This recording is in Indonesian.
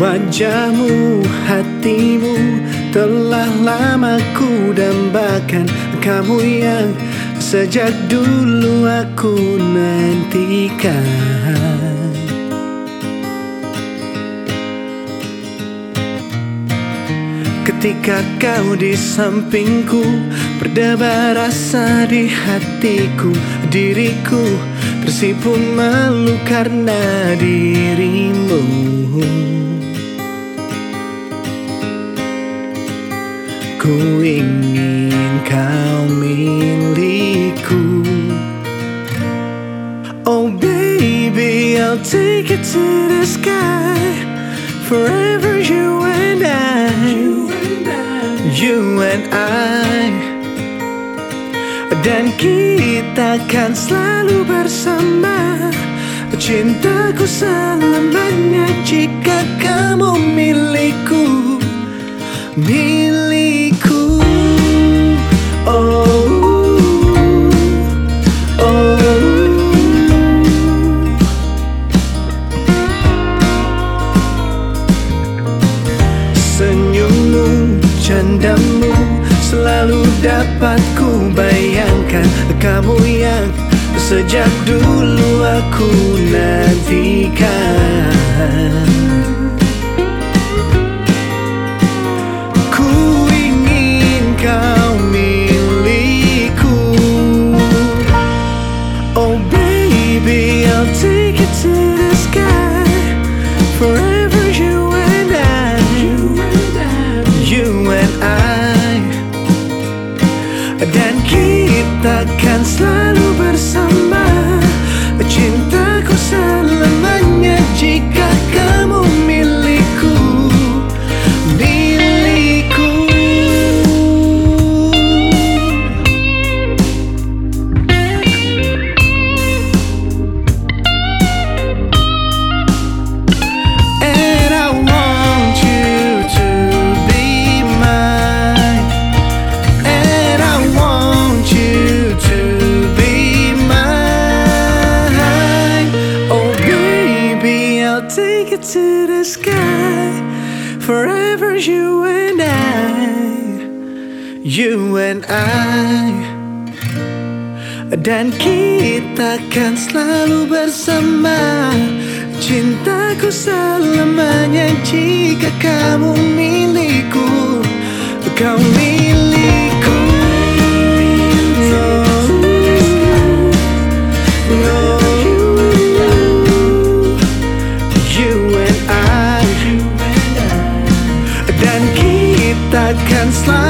Wajahmu, hatimu telah lama ku dambakan. Kamu yang sejak dulu aku nantikan. Ketika kau di sampingku Berdebar rasa di hatiku. Diriku tersipu malu karena dirimu Ku ingin kau milikku Oh baby, I'll take it to the sky. Forever you and I. You and I. Dan kita kan selalu bersama. Cintaku selamanya jika kamu milikku. Milikku Candamu Selalu dapat ku bayangkan. Kamu yang sejak dulu aku nantikan. Ku ingin kau milikku. Oh baby, I'll take it to the sky Forever you and I. You and I. Dan kita kan selalu bersama. Cintaku selamanya jika kamu Dan kita kan selalu bersama Cinta